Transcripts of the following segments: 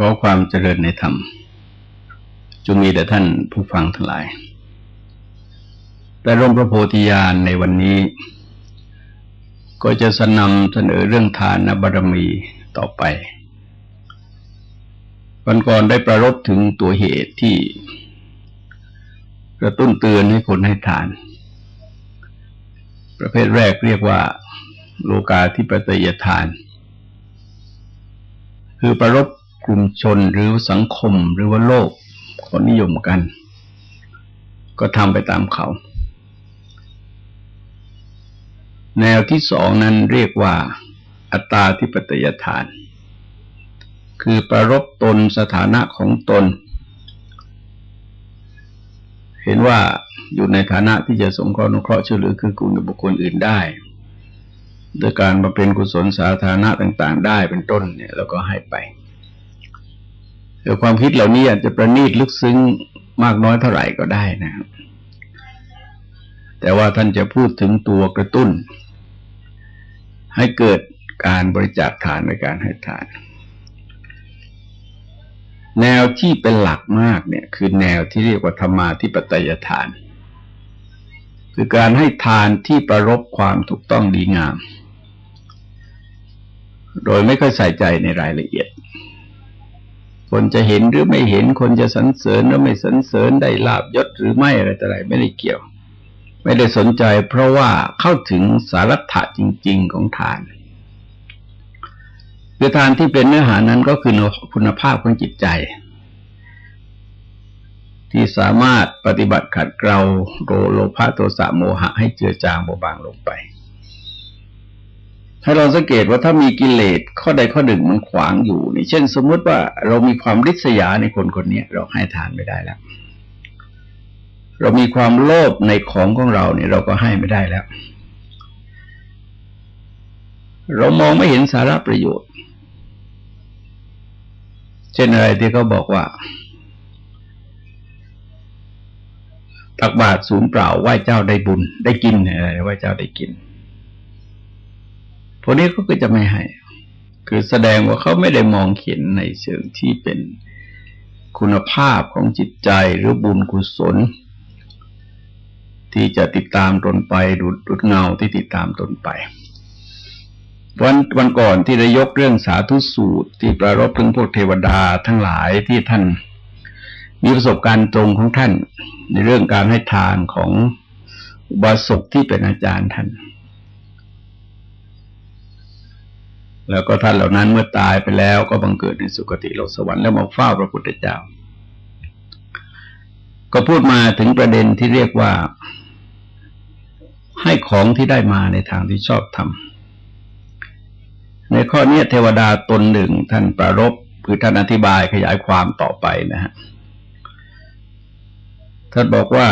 ขอความเจริญในธรรมจงมีแต่ท่านผู้ฟังทั้งหลาย แต่ร่มพระโพธิญาณในวันนี้ ก็จะสนำเสนอเรื่องทานบารมีต่อไป วันก่อนได้ประรบถึงตัวเหตุที่กระตุ้นเตือนให้คนให้ทาน ประเภทแรกเรียกว่าโลกาธิปไตยทาน คือประรบ กลุ่มชนหรือสังคมหรือว่าโลกคนนิยมกัน ก็ทำไปตามเขา แนวที่สองนั้นเรียกว่า อัตตาธิปตยทาน คือประรบตนสถานะของตน เห็นว่าอยู่ในฐานะที่จะสงเคราะห์นุเคราะห์ช่วยเหลือคือกุลบุคคลอื่นได้โดยการมาเป็นกุศลสาธารณะต่าง ๆ ได้เป็นต้นเนี่ย แล้วก็ให้ไป แต่ความคิดเหล่านี้อาจจะประณีตลึกซึ้งมากน้อยเท่าไหร่ก็ได้นะครับ แต่ว่าท่านจะพูดถึงตัวกระตุ้น ให้เกิดการบริจาคทานในการให้ทาน แนวที่เป็นหลักมากเนี่ย คือแนวที่เรียกว่าธรรมาธิปไตยทาน คือการให้ทานที่ประรบความถูกต้องดีงาม โดยไม่ค่อยใส่ใจในรายละเอียด คนจะเห็นหรือไม่เห็น คนจะสรรเสริญหรือไม่สรรเสริญได้ลาบยศหรือไม่อะไรแต่ไรไม่ได้เกี่ยว ไม่ได้สนใจ เพราะว่าเข้าถึงสาระจริง ๆ ของทานคือทานที่เป็นเนื้อหานั้นก็คือคุณภาพของจิตใจ ที่สามารถปฏิบัติขัดเกลารโลภะโทสะโมหะให้เจือจางเบาบางลงไป ให้เราสังเกตว่าถ้ามีกิเลสข้อใดข้อหนึ่งมันขวางอยู่นี่เช่น สมมติว่าเรามีความริษยาในคนคนนี้เราให้ทานไม่ได้แล้ว เรามีความโลภในของของเราเนี่ยเราก็ให้ไม่ได้แล้ว เรามองไม่เห็นสาระประโยชน์ เช่นอะไรที่เขาบอกว่าตักบาตรศูนย์เปล่าไหว้เจ้าได้บุญได้กินอะไรไหว้เจ้าได้กิน วกนี้เขาก็จะไม่ให้ คือแสดงว่าเขาไม่ได้มองเห็นในเชิงที่เป็นคุณภาพของจิตใจหรือบุญกุศล ที่จะติดตามตนไปดูดดเงาที่ติดตามตนไป วันวันก่อนที่ได้ยกเรื่องสาธุสูตร ที่ประรบถึงพวกเทวดาทั้งหลายที่ท่านมีประสบการณ์ตรงของท่าน ในเรื่องการให้ทานของอุบาสกที่เป็นอาจารย์ท่าน แล้วก็ท่านเหล่านั้นเมื่อตายไปแล้วก็บังเกิดในสุคติโลกสวรรค์แล้วมาเฝ้าพระพุทธเจ้า ก็พูดมาถึงประเด็นที่เรียกว่า ให้ของที่ได้มาในทางที่ชอบทำในข้อนี้เทวดาตนหนึ่งท่านประรบคือท่านอธิบายขยายความต่อไปนะฮะท่านบอกว่า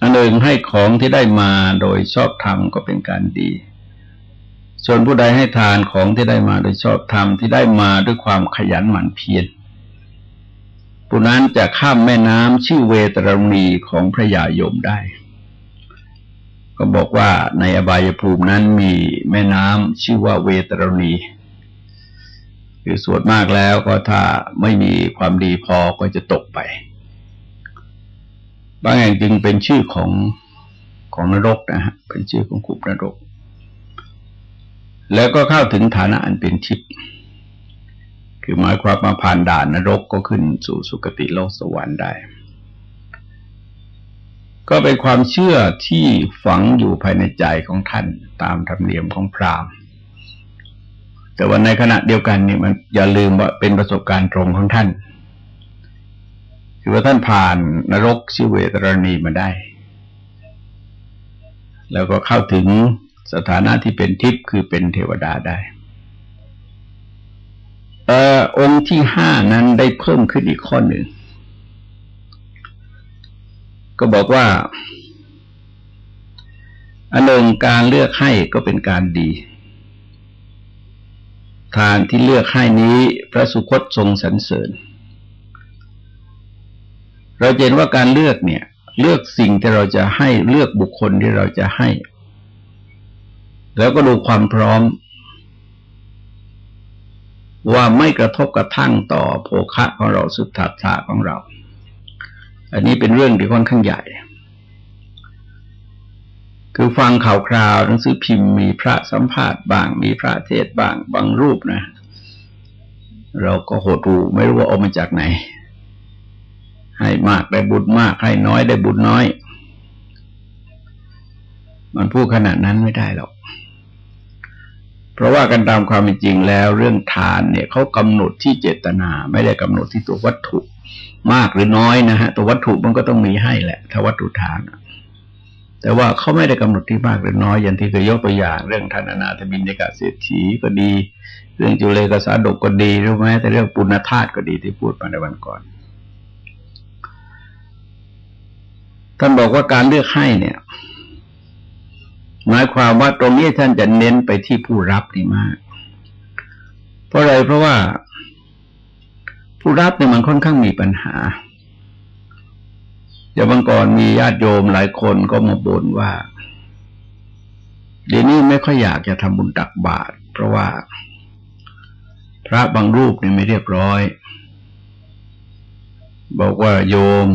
อันหนึ่งให้ของที่ได้มาโดยชอบทำก็เป็นการดี ส่วนผู้ใดให้ทานของที่ได้มาโดยชอบธรรมที่ได้มาด้วยความขยันหมั่นเพียรผู้นั้นจะข้ามแม่น้ำชื่อเวตรณีของพระยาโยมได้ ก็บอกว่าในอบายภูมินั้นมีแม่น้ำชื่อว่าเวตรณีคือสวดมากแล้วก็ถ้าไม่มีความดีพอก็จะตกไป บางแห่งจึงเป็นชื่อของของนรกนะฮะเป็นชื่อของขุบนรก แล้วก็เข้าถึงฐานะอันเป็นทิพย์คือหมายความมาผ่านด่านนรกก็ขึ้นสู่สุคติโลกสวรรค์ได้ ก็เป็นความเชื่อที่ฝังอยู่ภายในใจของท่านตามธรรมเนียมของพราหมณ์ แต่ว่าในขณะเดียวกันนี่มันอย่าลืมว่าเป็นประสบการณ์ตรงของท่าน คือว่าท่านผ่านนรกชิเวตรณีมาได้ แล้วก็เข้าถึง สถานะที่เป็นทิพย์คือเป็นเทวดาได้อองค์ที่ห้านั้นได้เพิ่มขึ้นอีกข้อหนึ่ง ก็บอกว่าอันหนึ่งการเลือกให้ก็เป็นการดี ทานที่เลือกให้นี้พระสุคตทรงสรรเสริญ เราเห็นว่าการเลือกเนี่ย เลือกสิ่งที่เราจะให้เลือกบุคคลที่เราจะให้ แล้วก็ดูความพร้อม ว่าไม่กระทบกระทั่งต่อโภคะของเราสุทธาชาของเรา อันนี้เป็นเรื่องที่ค่อนข้างใหญ่ คือฟังข่าวคราวหนังสือพิมพ์มีพระสัมภาษณ์บาง มีพระเทศบางบางรูปนะ เราก็โหดรูไม่รู้ว่าออกมาจากไหน ให้มากได้บุญมาก ให้น้อยได้บุญน้อยมันพูดขนาดนั้นไม่ได้หรอก เพราะว่ากันตามความเป็นจริงแล้วเรื่องทานเนี่ยเขากำหนดที่เจตนา ไม่ได้กำหนดที่ตัววัตถุ มากหรือน้อยนะฮะตัววัตถุมันก็ต้องมีให้แหละ ถ้าวัตถุทาน แต่ว่าเขาไม่ได้กำหนดที่มากหรือน้อยอย่างที่เคยยกตัวอย่าง เรื่องทานนาถบินเดกาเศรษฐีก็ดี เรื่องจุเลกสาดกก็ดีหรือแม้แต่เรื่องปุณธาตุก็ดีที่พูดมาในวันก่อนท่านบอกว่าการเลือกให้เนี่ย หมายความว่าตรงนี้ท่านจะเน้นไปที่ผู้รับนี่มาก เพราะอะไรเพราะว่า ผู้รับเนี่ยมันค่อนข้างมีปัญหาอย่างบางก่อนมีญาติโยมหลายคนก็มาบ่นว่า เดี๋ยวนี้ไม่ค่อยอยากจะทำบุญตักบาตรเพราะว่า พระบางรูปเนี่ยไม่เรียบร้อย บอกว่าโยม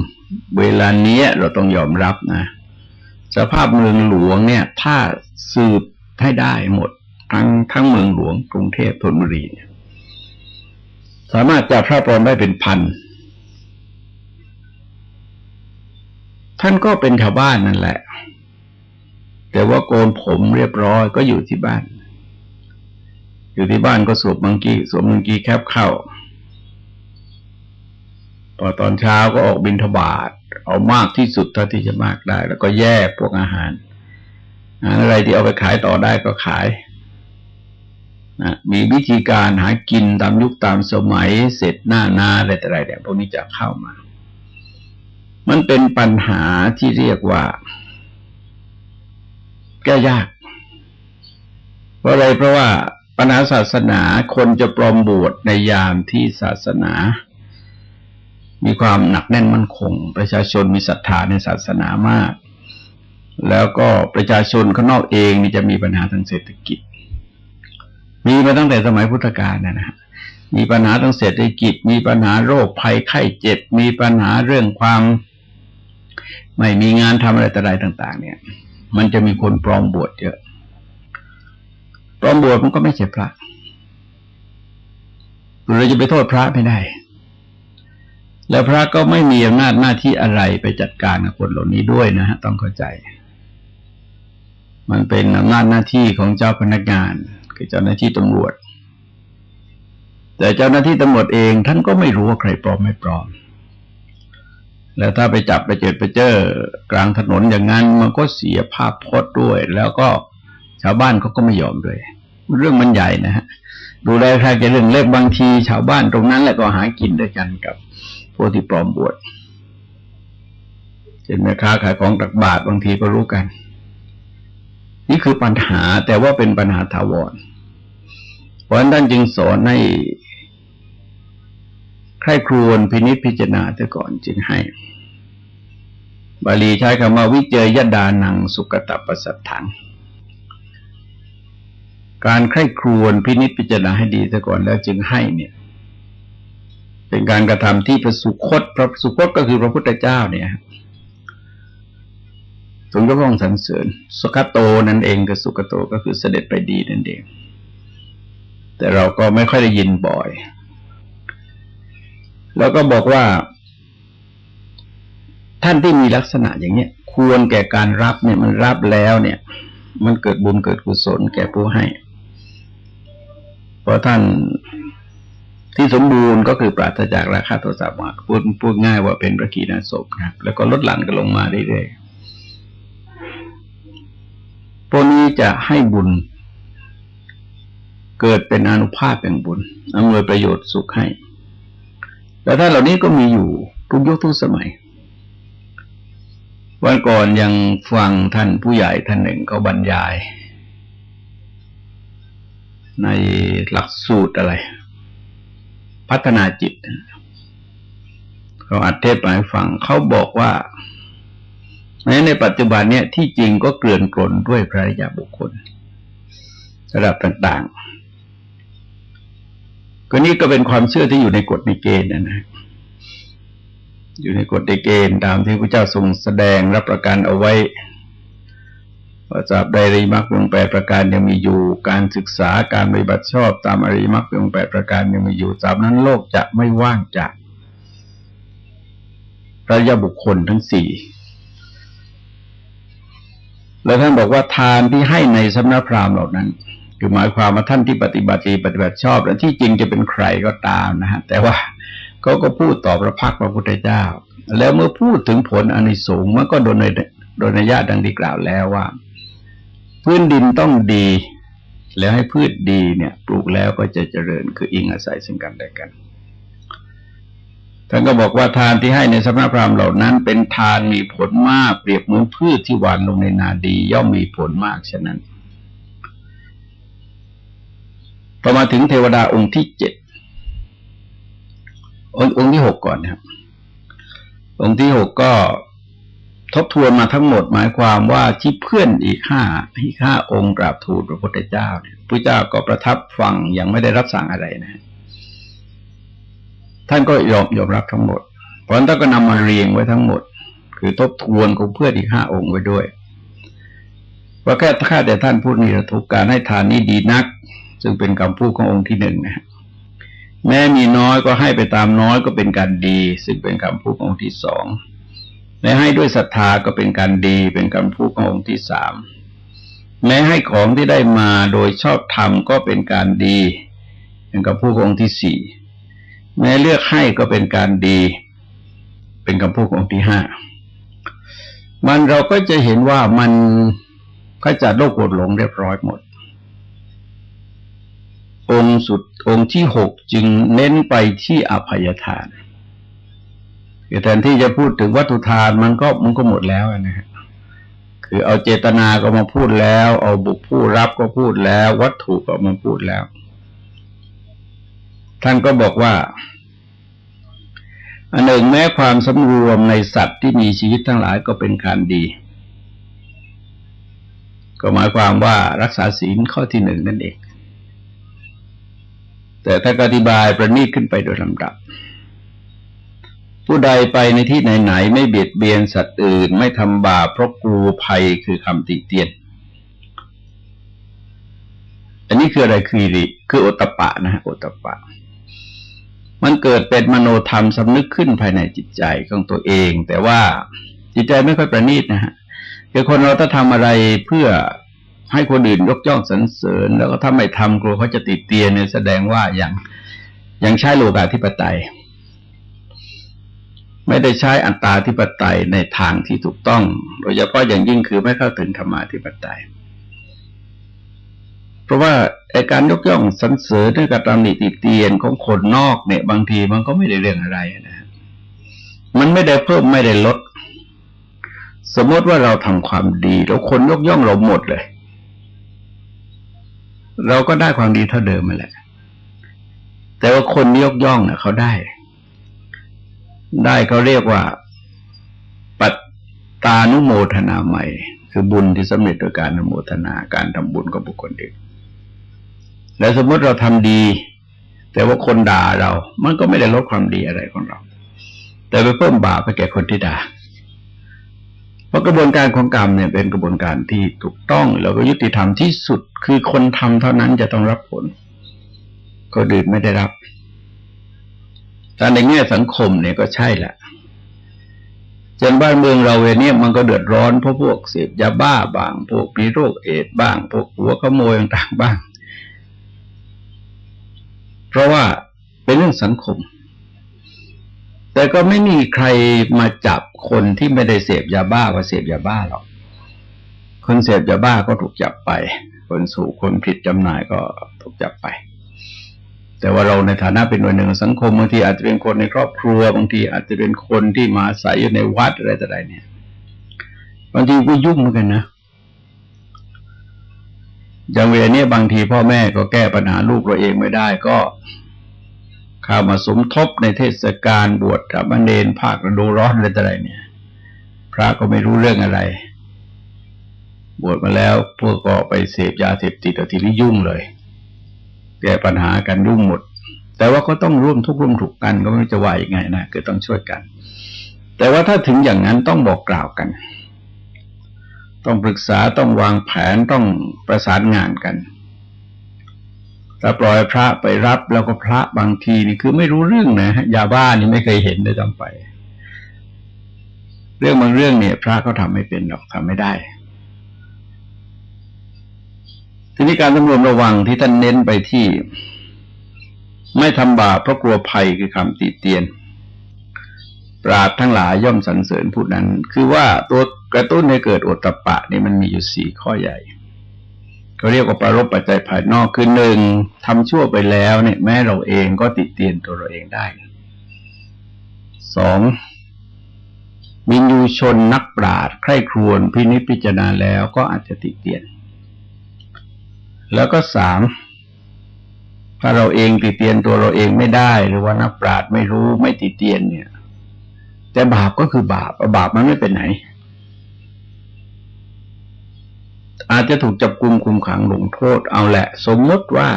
เวลานี้เราต้องยอมรับนะ สภาพเมืองหลวงเนี่ย ถ้าสืบให้ได้หมด ทั้งทั้งเมืองหลวงกรุงเทพธนบุรีเนี่ยสามารถจับพระปลอมได้เป็นพัน ท่านก็เป็นชาวบ้านนั่นแหละ แต่ว่าโกนผมเรียบร้อยก็อยู่ที่บ้าน อยู่ที่บ้านก็สวมมังกีสวมมังกีแคบเข้าพอตอนเช้าก็ออกบินทบาท เอามากที่สุดเท่าที่จะมากได้ แล้วก็แยกพวกอาหารอะไรที่เอาไปขายต่อได้ก็ขายนะมีวิธีการหากินตามยุคตามสมัยเสร็จหน้านาอะไรแต่ไรเนี่ยพวกนี้จะเข้ามา มันเป็นปัญหาที่เรียกว่า แก้ยาก เพราะอะไรเพราะว่าปัญหาศาสนาคนจะปลอมบวชในยามที่ศาสนา มีความหนักแน่นมั่นคง ประชาชนมีศรัทธาในศาสนามาก แล้วก็ประชาชนข้างนอกเองนี่จะมีปัญหาทางเศรษฐกิจ มีมาตั้งแต่สมัยพุทธกาลนะนะมีปัญหาทางเศรษฐกิจ มีปัญหาโรคภัยไข้เจ็บ มีปัญหาเรื่องความ ไม่มีงานทำอะไรต่ออะไรต่าง ๆ เนี่ย มันจะมีคนปลอมบวชเยอะปลอมบวชมันก็ไม่ใช่พระเราจะไปโทษพระไม่ได้ แล้วพระก็ไม่มีอำนาจหน้าที่อะไรไปจัดการกับคนเหล่านี้ด้วยนะฮะต้องเข้าใจ มันเป็นอำนาจหน้าที่ของเจ้าพนักงาน คือเจ้าหน้าที่ตำรวจ แต่เจ้าหน้าที่ตำรวจเองท่านก็ไม่รู้ว่าใครปลอมไม่ปลอม แล้วถ้าไปจับไปเจอไปเจอกลางถนนอย่างนั้นมันก็เสียภาพพจน์ด้วย แล้วก็ชาวบ้านเขาก็ไม่ยอมด้วย เรื่องมันใหญ่นะฮะดูแลใครจะเรื่องเล็กบางที ชาวบ้านตรงนั้นแหละก็หากินด้วยกันกับ พวกที่ปลอมบวชเช่นแม่ค้าขายของตักบาทบางทีก็รู้กัน นี่คือปัญหาแต่ว่าเป็นปัญหาถาวร เพราะฉะนั้นท่านจึงสอนให้ใครครวนพินิจพิจารณาแต่ก่อนจึงให้ บาลีใช้คำว่าวิเจยดานังสุกตะปสัตถัง การใครครวนพินิจพิจารณาให้ดีแต่ก่อนแล้วจึงให้เนี่ย เป็นการกระทำที่พระสุคตพระสุคตก็คือพระพุทธเจ้าเนี่ยทรงยกย่องสรรเสริญสุขโตนั่นเองกับสุขโตก็คือเสด็จไปดีนั่นเอง แต่เราก็ไม่ค่อยได้ยินบ่อย แล้วก็บอกว่า ท่านที่มีลักษณะอย่างเนี้ยควรแก่การรับเนี่ยมันรับแล้วเนี่ย มันเกิดบุญเกิดกุศลแก่ผู้ให้ เพราะท่าน ที่สมบูรณ์ก็คือปราศจากราคาโทสะมากพูดพูดง่ายว่าเป็นพระกีนาศพนะแล้วก็ลดหลั่นกันลงมาเรื่อยๆพวกนี้จะให้บุญ เกิดเป็นอนุภาพแห่งบุญอำนวยประโยชน์สุขให้แต่ถ้าเหล่านี้ก็มีอยู่ทุกยุคทุกสมัย วันก่อนยังฟังท่านผู้ใหญ่ท่านหนึ่งเขาบรรยาย ในหลักสูตรอะไร พัฒนาจิต เขาอัดเทศไปฟัง เขาบอกว่าแม้ในปัจจุบันเนี่ยที่จริงก็เกลื่อนกลนด้วยพระยาบุคคล ระดับต่างๆก็นี่ก็เป็นความเชื่อที่อยู่ในกฎในเกณฑ์นะนะอยู่ในกฎในเกณฑ์ตามที่พระเจ้าทรงแสดงรับประกันเอาไว้ ว่าจับไดรีมรรคองแปดประการยังมีอยู่ การศึกษาการปฏิบัติชอบตามอริมรรคองแปดประการยังมีอยู่ตามนั้นโลกจะไม่ว่างจากพระยาบุคคลทั้งสี่แล้วท่านบอกว่าทานที่ให้ในสำนักพราหมณ์เหล่านั้น คือหมายความว่าท่านที่ปฏิบัติปฏิบัติชอบ และที่จริงจะเป็นใครก็ตามนะฮะแต่ว่าเขาก็พูดต่อพระพักพระพุทธเจ้า แล้วเมื่อพูดถึงผลอนิสงส์มันก็โดยในโดยในญาติดังดีกล่าวแล้วว่า พื้นดินต้องดี แล้วให้พืชดีเนี่ย ปลูกแล้วก็จะเจริญคืออิงอาศัยซึ่งกันและกันท่านก็บอกว่าทานที่ให้ในสมณพราหมณ์เหล่านั้นเป็นทานมีผลมากเปรียบเหมือนพืชที่หวานลงในนาดี ย่อมมีผลมากฉะนั้นพอมาถึงเทวดาองค์ที่เจ็ดองค์ที่หกก่อนนะครับ องค์ที่หกก็ ทบทวนมาทั้งหมดหมายความว่าที่เพื่อนอีกห้าอีกห้าองค์กราบทูลพระพุทธเจ้าเนี่ยพระเจ้าก็ประทับฟังยังไม่ได้รับสั่งอะไรนะ ท่านก็ยอมยอมรับทั้งหมด เพราะนั้นท่านก็นำมาเรียงไว้ทั้งหมด คือทบทวนของเพื่อนอีกห้าองค์ไว้ด้วย ว่าแค่ข้าแต่ท่านผู้นี้ทุกการให้ทานนี้ดีนัก ซึ่งเป็นคำพูดขององค์ที่หนึ่งนะแม้มีน้อยก็ให้ไปตามน้อยก็เป็นการดี ซึ่งเป็นคำพูดขององค์ที่สอง แม้ให้ด้วยศรัทธาก็เป็นการดีเป็นคำพูดขององค์ที่สามแม้ให้ของที่ได้มาโดยชอบธรรมก็เป็นการดีเป็นคำพูดขององค์ที่สี่แม้เลือกให้ก็เป็นการดี เป็นคำพูดของที่ห้ามันเราก็จะเห็นว่ามันก็จะโลกโกรธหลงเรียบร้อยหมด องค์สุดองค์ที่หกจึงเน้นไปที่อภัยทาน คือแทนที่จะพูดถึงวัตถุทานมันก็มันก็หมดแล้วนะฮะคือเอาเจตนาก็มาพูดแล้ว เอาบุคผู้รับก็พูดแล้ว วัตถุก็มาพูดแล้ว ท่านก็บอกว่าอันหนึ่งแม้ความสำรวมในสัตว์ที่มีชีวิตทั้งหลายก็เป็นการดี ก็หมายความว่ารักษาศีลข้อที่หนึ่งนั่นเอง แต่ถ้าอธิบายประณีตขึ้นไปโดยลำดับ ผู้ใดไปในที่ไหนๆไม่เบียดเบียนสัตว์อื่น ไม่ทำบาปเพราะกลัวภัยคือคำติเตียน อันนี้คืออะไรคือริคือโอตปะนะฮะโอตปะ มันเกิดเป็นมโนธรรมสำนึกขึ้นภายในจิตใจของตัวเอง แต่ว่าจิตใจไม่ค่อยประณีตนะฮะคือคนเราถ้าทำอะไรเพื่อให้คนอื่นยกย่องสรรเสริญ แล้วก็ถ้าไม่ทำกลัวเขาจะติดเตียนเนี่ยแสดงว่าอย่างยังใช้โลกาธิปไตย ไม่ได้ใช้อัตตาธิปไตยในทางที่ถูกต้อง โดยเฉพาะอย่างยิ่งคือไม่เข้าถึงธรรมาธิปไตย เพราะว่าไอการยกย่องสรรเสริญด้วยการตำหนิติเตียนของคนนอกเนี่ย บางทีมันก็ไม่ได้เรื่องอะไรนะมันไม่ได้เพิ่มไม่ได้ลด สมมติว่าเราทำความดีแล้วคนยกย่องเราหมดเลย เราก็ได้ความดีเท่าเดิมมาแหละแต่ว่าคนยกย่องเนี่ยเขาได้ ได้เขาเรียกว่า ปัตตานุโมทนาใหม่ คือบุญที่สำเร็จโดยการอนุโมทนาการทำบุญกับบุคคลอื่นแล้วสมมติเราทำดี แต่ว่าคนด่าเรา มันก็ไม่ได้ลดความดีอะไรของเรา แต่ไปเพิ่มบาปไปแก่คนที่ด่าเพราะกระบวนการของกรรมเนี่ยเป็นกระบวนการที่ถูกต้องแล้วก็ยุติธรรมที่สุดคือคนทำเท่านั้นจะต้องรับผล ก็ดื่นไม่ได้รับ แต่ในแง่สังคมเนี่ยก็ใช่แหละจนบ้านเมืองเราเวนี้มันก็เดือดร้อนเพราะพวกเสพยาบ้าบ้าง พวกมีโรคเอดบ้าง พวกหัวขโมยต่างๆบ้าง เพราะว่าเป็นเรื่องสังคม แต่ก็ไม่มีใครมาจับคนที่ไม่ได้เสพยาบ้าว่าเสพยาบ้าหรอก คนเสพยาบ้าก็ถูกจับไป คนสู่คนผิดจำหน่ายก็ถูกจับไป แต่ว่าเราในฐานะเป็นหน่วยหนึ่งสังคมบางทีอาจจะเป็นคนในครอบครัวบางทีอาจจะเป็นคนที่มาอาศัยอยู่ในวัดอะไรต่ออะไรเนี่ยบางทีก็ยุ่งเหมือนกันนะอย่างเวลานี้บางทีพ่อแม่ก็แก้ปัญหาลูกเราเองไม่ได้ก็เข้ามาสมทบในเทศกาลบวชธรรมเนรภาคฤดูร้อนอะไรต่ออะไรเนี่ย พระก็ไม่รู้เรื่องอะไร บวชมาแล้วพวกก็ไปเสพยาเสพติดต่อทีนี้ยุ่งเลย แก้ปัญหากันยุ่งหมด แต่ว่าก็ต้องร่วมทุกข์ร่วมถูกกันก็ไม่จะว่ายังไงนะคือต้องช่วยกัน แต่ว่าถ้าถึงอย่างนั้นต้องบอกกล่าวกัน ต้องปรึกษาต้องวางแผนต้องประสานงานกันถ้าปล่อยพระไปรับแล้วก็พระบางทีนี่คือไม่รู้เรื่องนะยาบ้านี่ไม่เคยเห็นได้จำไป เรื่องบางเรื่องเนี่ย พระก็ทำไม่เป็นหรอกทำไม่ได้ ทีนี้การสำรวมระวังที่ท่านเน้นไปที่ ไม่ทำบาปเพราะกลัวภัยคือคำติเตียน ปราดทั้งหลายย่อมสรรเสริญผู้นั้น คือว่าตัวกระตุ้นให้เกิดอตตะปะนี่มันมีอยู่สี่ข้อใหญ่เขาเรียกว่าประรบปัจจัยภายนอกคือหนึ่งทำชั่วไปแล้วเนี่ยแม้เราเองก็ติเตียนตัวเราเองได้สองมินยูชนนักปราดใคร่ครวญพินิจพิจารณาแล้วก็อาจจะติเตียน แล้วก็สามถ้าเราเองติเตียนตัวเราเองไม่ได้ หรือว่านักปราดไม่รู้ไม่ติเตียนเนี่ย แต่บาปก็คือบาปบาปมันไม่เป็นไหน อาจจะถูกจับกุมคุมขังลงโทษเอาแหละ สมมติว่า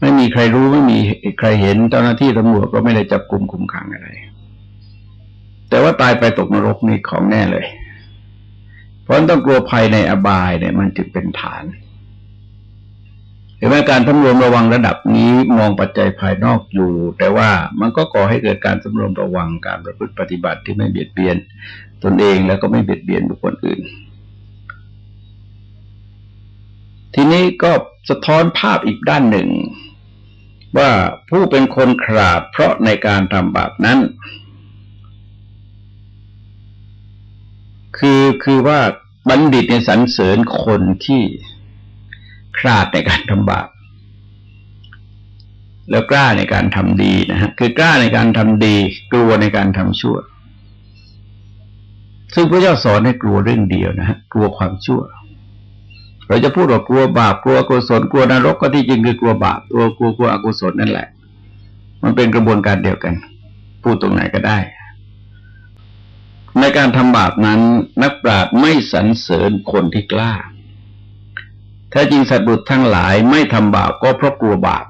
ไม่มีใครรู้ไม่มีใครเห็นเจ้าหน้าที่ตำรวจก็ไม่ได้จับกุมคุมขังอะไร แต่ว่าตายไปตกนรกนี่ของแน่เลย เพราะต้องกลัวภัยในอบายเนี่ย มันจึงเป็นฐาน เห็นไหมการสำรวมระวังระดับนี้มองปัจจัยภายนอกอยู่ แต่ว่ามันก็ก่อให้เกิดการสำรวมระวังการประพฤติปฏิบัติที่ไม่เบียดเบียน ตนเองแล้วก็ไม่เบียดเบียนบุคคลอื่น ทีนี้ก็สะท้อนภาพอีกด้านหนึ่ง ว่าผู้เป็นคนขาบเพราะในการทำบาปนั้น คือคือว่าบัณฑิตในสรรเสริญคนที่ คลาในการทำบาปแล้วกล้าในการทำดีนะฮะคือกล้าในการทำดี กลัวในการทำชั่ว ซึ่งพระเจ้าสอนให้กลัวเรื่องเดียวนะฮะกลัวความชั่ว เราจะพูดว่ากลัวบาปกลัวกุศลกลัวนรกก็ที่จริงคือกลัวบาปกลัวกลัวกลัวอกุศลนั่นแหละ มันเป็นกระบวนการเดียวกัน พูดตรงไหนก็ได้ ในการทำบาปนั้นนักปราชญ์ไม่สรรเสริญคนที่กล้า ถ้าจริงสัตว์บุตรทั้งหลายไม่ทำบาปก็เพราะกลัวบาป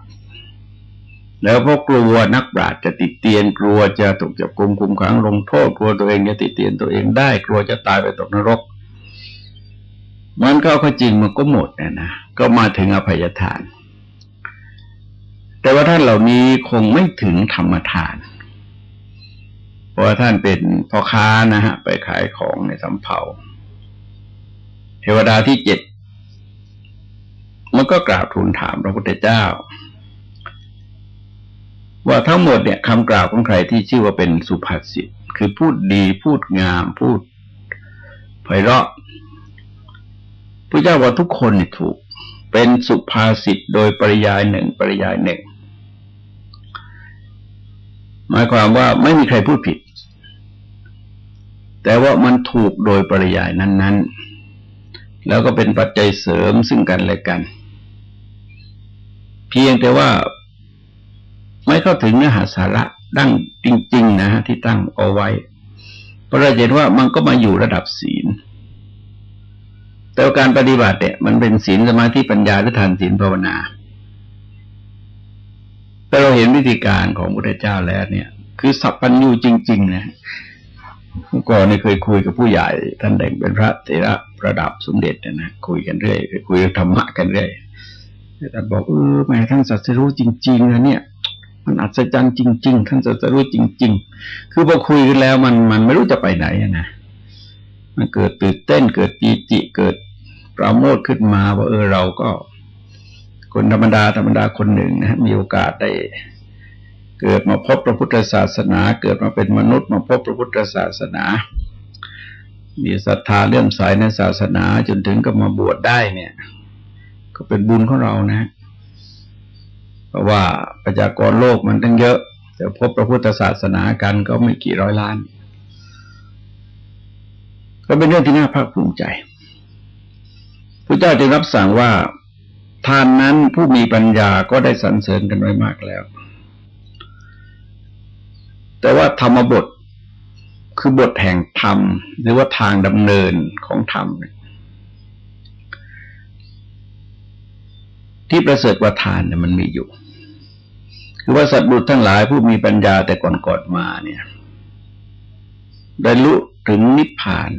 แล้วเพราะกลัวนักปราชญ์จะติดเตียนกลัวจะถูกจับกุมคุมขังลงโทษกลัวตัวเองจะติดเตียนตัวเองได้ กลัวจะตายไปตกนรกมันก็ข้อจริงมันก็หมดนะนะก็มาถึงอภัยทาน แต่ว่าท่านเหล่านี้คงไม่ถึงธรรมทาน เพราะท่านเป็นพ่อค้านะฮะ ไปขายของในสำเภาเทวดาที่เจ็ด มันก็กราบทูลถามพระพุทธเจ้า ว่าทั้งหมดเนี่ยคำกล่าวของใครที่ชื่อว่าเป็นสุภาษิตคือพูดดีพูดงามพูดไพเราะพระเจ้าว่าทุกคนถูก เป็นสุภาษิตโดยปริยายหนึ่งปริยายหนึ่งหมายความว่าไม่มีใครพูดผิด แต่ว่ามันถูกโดยปริยายนั้น ๆ แล้วก็เป็นปัจจัยเสริมซึ่งกันและกัน เพียงแต่ว่าไม่เข้าถึงเนื้อหาสาระดั้งจริง ๆ นะฮะที่ตั้งเอาไว้เพราะเราเห็นว่ามันก็มาอยู่ระดับศีล แต่การปฏิบัติเนี่ยมันเป็นศีลสมาธิปัญญาหรือทานศีลภาวนา แต่เราเห็นวิธีการของพระเจ้าแล้วเนี่ย คือสัพพัญญูจริง ๆ นะเมื่อก่อนเนี่ยเคยคุยกับผู้ใหญ่ท่านเด่งเป็นพระเถระระดับสมเด็จนะคุยกันเรื่อยคุยธรรมะกันเรื่อย ท่บอกเออแม่ท่านสัจรู้จริงๆนะเนี่ย มันอัศจรรย์จริง ๆ ท่านสัจรู้จริง ๆ คือพอคุยกันแล้วมันมันไม่รู้จะไปไหนนะมันเกิดตื่นเต้นเกิดปีจิเกิดปราโมทขึ้นมาว่าเออเราก็ คนธรรมดาธรรมดาคนหนึ่งนะมีโอกาสได้เกิดมาพบพระพุทธศาสนา เกิดมาเป็นมนุษย์มาพบพระพุทธศาสนา มีศรัทธาเลื่อมใสในศาสนาจนถึงก็มาบวชได้เนี่ย ก็เป็นบุญของเรานะ เพราะว่าประชากรโลกมันตั้งเยอะแต่พบพระพุทธศาสนากันก็ไม่กี่ร้อยล้าน ก็เป็นเรื่องที่น่าภาคภูมิใจพระเจ้าจึงรับสั่งว่าทานนั้นผู้มีปัญญาก็ได้สรรเสริญกันไว้มากแล้ว แต่ว่าธรรมบทคือบทแห่งธรรม หรือว่าทางดำเนินของธรรมเนี่ย ที่ประเสริฐกว่าทานเนี่ยมันมีอยู่ คือว่าสัตว์บุตรทั้งหลายผู้มีปัญญาแต่ก่อนๆมาเนี่ยได้รู้ถึงนิพพาน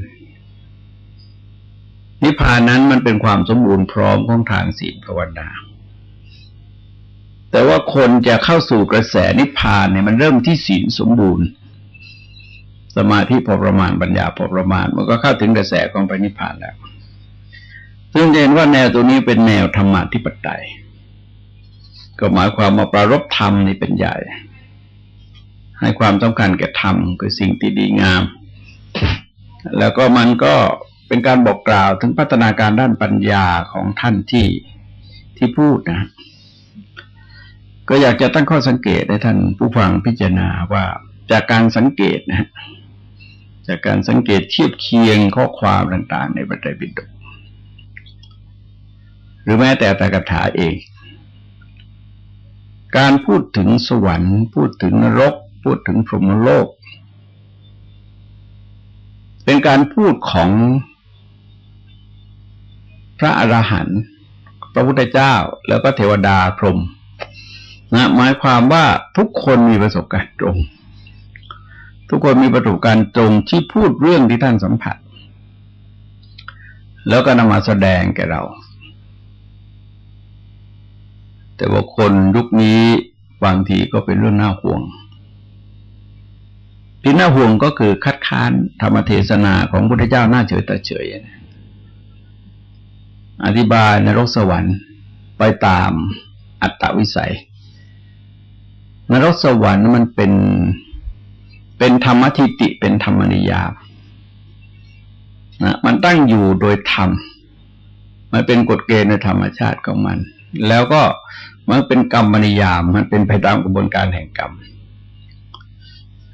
นิพพานนั้นมันเป็นความสมบูรณ์พร้อมของทางศีลภาวนาแต่ว่าคนจะเข้าสู่กระแสนิพพานเนี่ยมันเริ่มที่ศีลสมบูรณ์ สมาธิพอประมาณปัญญาพอประมาณ มันก็เข้าถึงกระแสของพระนิพพานแล้ว ซึ่งเห็นว่าแนวตัวนี้เป็นแนวธรรมะที่ปัจจัยก็หมายความมาประรบธรรมนี่เป็นใหญ่ ให้ความต้องการแก่ธรรมคือสิ่งที่ดีงาม แล้วก็มันก็เป็นการบอกกล่าวถึงพัฒนาการด้านปัญญาของท่านที่ที่พูดนะ ก็อยากจะตั้งข้อสังเกตให้ท่านผู้ฟังพิจารณาว่าจากการสังเกตนะจากการสังเกตเทียบเคียงข้อความต่าง ๆ ในพระไตรปิฎก หรือแม้แต่ตากถาเอง การพูดถึงสวรรค์ พูดถึงนรก พูดถึงพรหมโลก เป็นการพูดของพระอรหันต์พระพุทธเจ้าแล้วก็เทวดาพรหมนะหมายความว่าทุกคนมีประสบการณ์ตรง ทุกคนมีประสบการณ์ตรงที่พูดเรื่องที่ท่านสัมผัส แล้วก็นำมาแสดงแก่เรา แต่ว่าคนยุคนี้บางทีก็เป็นเรื่องน่าห่วงที่น่าห่วงก็คือคัดค้านธรรมเทศนาของพุทธเจ้าหน้าเฉยแต่เฉย อธิบายในรกสวรรค์ไปตามอัตตวิสัยนรกสวรรค์มันเป็นเป็นธรรมทิติเป็นธรรมนิยามนะมันตั้งอยู่โดยธรรม มันเป็นกฎเกณฑ์ในธรรมชาติของมัน แล้วก็ มันเป็นกรรมนิยาม มันเป็นไปตามกระบวนการแห่งกรรม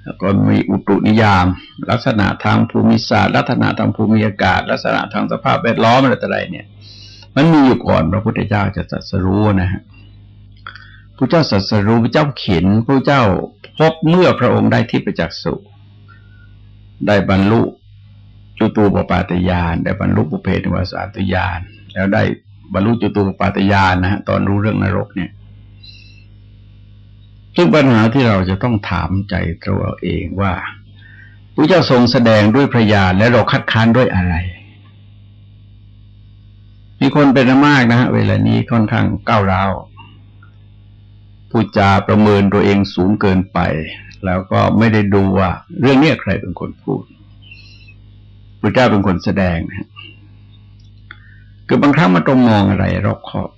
แล้วก็มีอุตุนิยาม ลักษณะทางภูมิศาสตร์ ลักษณะทางภูมิอากาศ ลักษณะทางสภาพแวดล้อมอะไรต่ออะไรเนี่ย มันมีอยู่ก่อนพระพุทธเจ้าจะตรัสรู้นะฮะพระเจ้าสัสรู้พระเจ้าเขียนพระเจ้าพบเมื่อพระองค์ได้ที่ประจักษ์สุได้บรรลุจุตูปปาตยาน ได้บรรลุปุเพนิวาสาตยาน แล้วได้ บรรลุจุตูปปาตยานนะฮะตอนรู้เรื่องนรกเนี่ย ซึ่งปัญหาที่เราจะต้องถามใจตัวเองว่าพระเจ้าทรงแสดงด้วยพระญาณและเราคัดค้านด้วยอะไร มีคนเป็นมากนะฮะเวลานี้ค่อนข้างก้าวร้าวพูดจาประเมินตัวเองสูงเกินไป แล้วก็ไม่ได้ดูว่า เรื่องนี้ใครเป็นคนพูดพระเจ้าเป็นคนแสดงนะ คือบางครั้งมันต้องมองอะไรรอบขอบ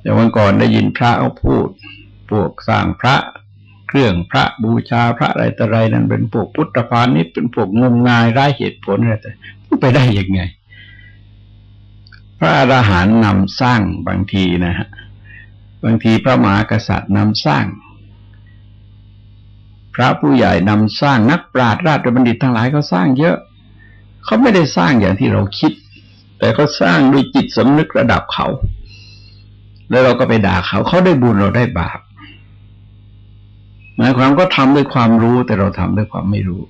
อย่างวันก่อนได้ยินพระเขาพูดพวกสร้างพระเครื่องพระบูชาพระอะไรต่ออะไรนั่นเป็นพวกพุทธพาณิชย์เป็นพวกงมงายไร้เหตุผลอะไรแต่พูดไปได้ยังไง พระอรหันต์นำสร้างบางทีนะฮะบางทีพระมหากษัตริย์นำสร้าง พระผู้ใหญ่นำสร้างนักปราชญ์ราชบัณฑิตทั้งหลายก็สร้างเยอะ เขาไม่ได้สร้างอย่างที่เราคิด แต่เขาสร้างด้วยจิตสำนึกระดับเขา แล้วเราก็ไปด่าเขาเขาได้บุญเราได้บาปหมายความก็ทำด้วยความรู้แต่เราทำด้วยความไม่รู้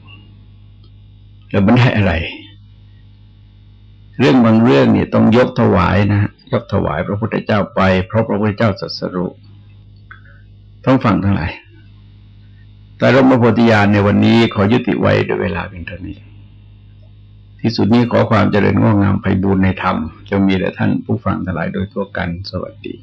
แล้วมันได้อะไร เรื่องบางเรื่องเนี่ยต้องยกถวายนะยกถวายพระพุทธเจ้าไป เพราะพระพุทธเจ้าสัสรุต้องฟังทั้งหลายแต่รมโพธิญาณในวันนี้ขอยุติไว้ด้วยเวลาเพียงเท่านี้ ที่สุดนี้ขอความเจริญงอกงามไปบูรณนธรรม จะมีแด่ท่านผู้ฟังทั้งหลายโดยทั่วกันสวัสดี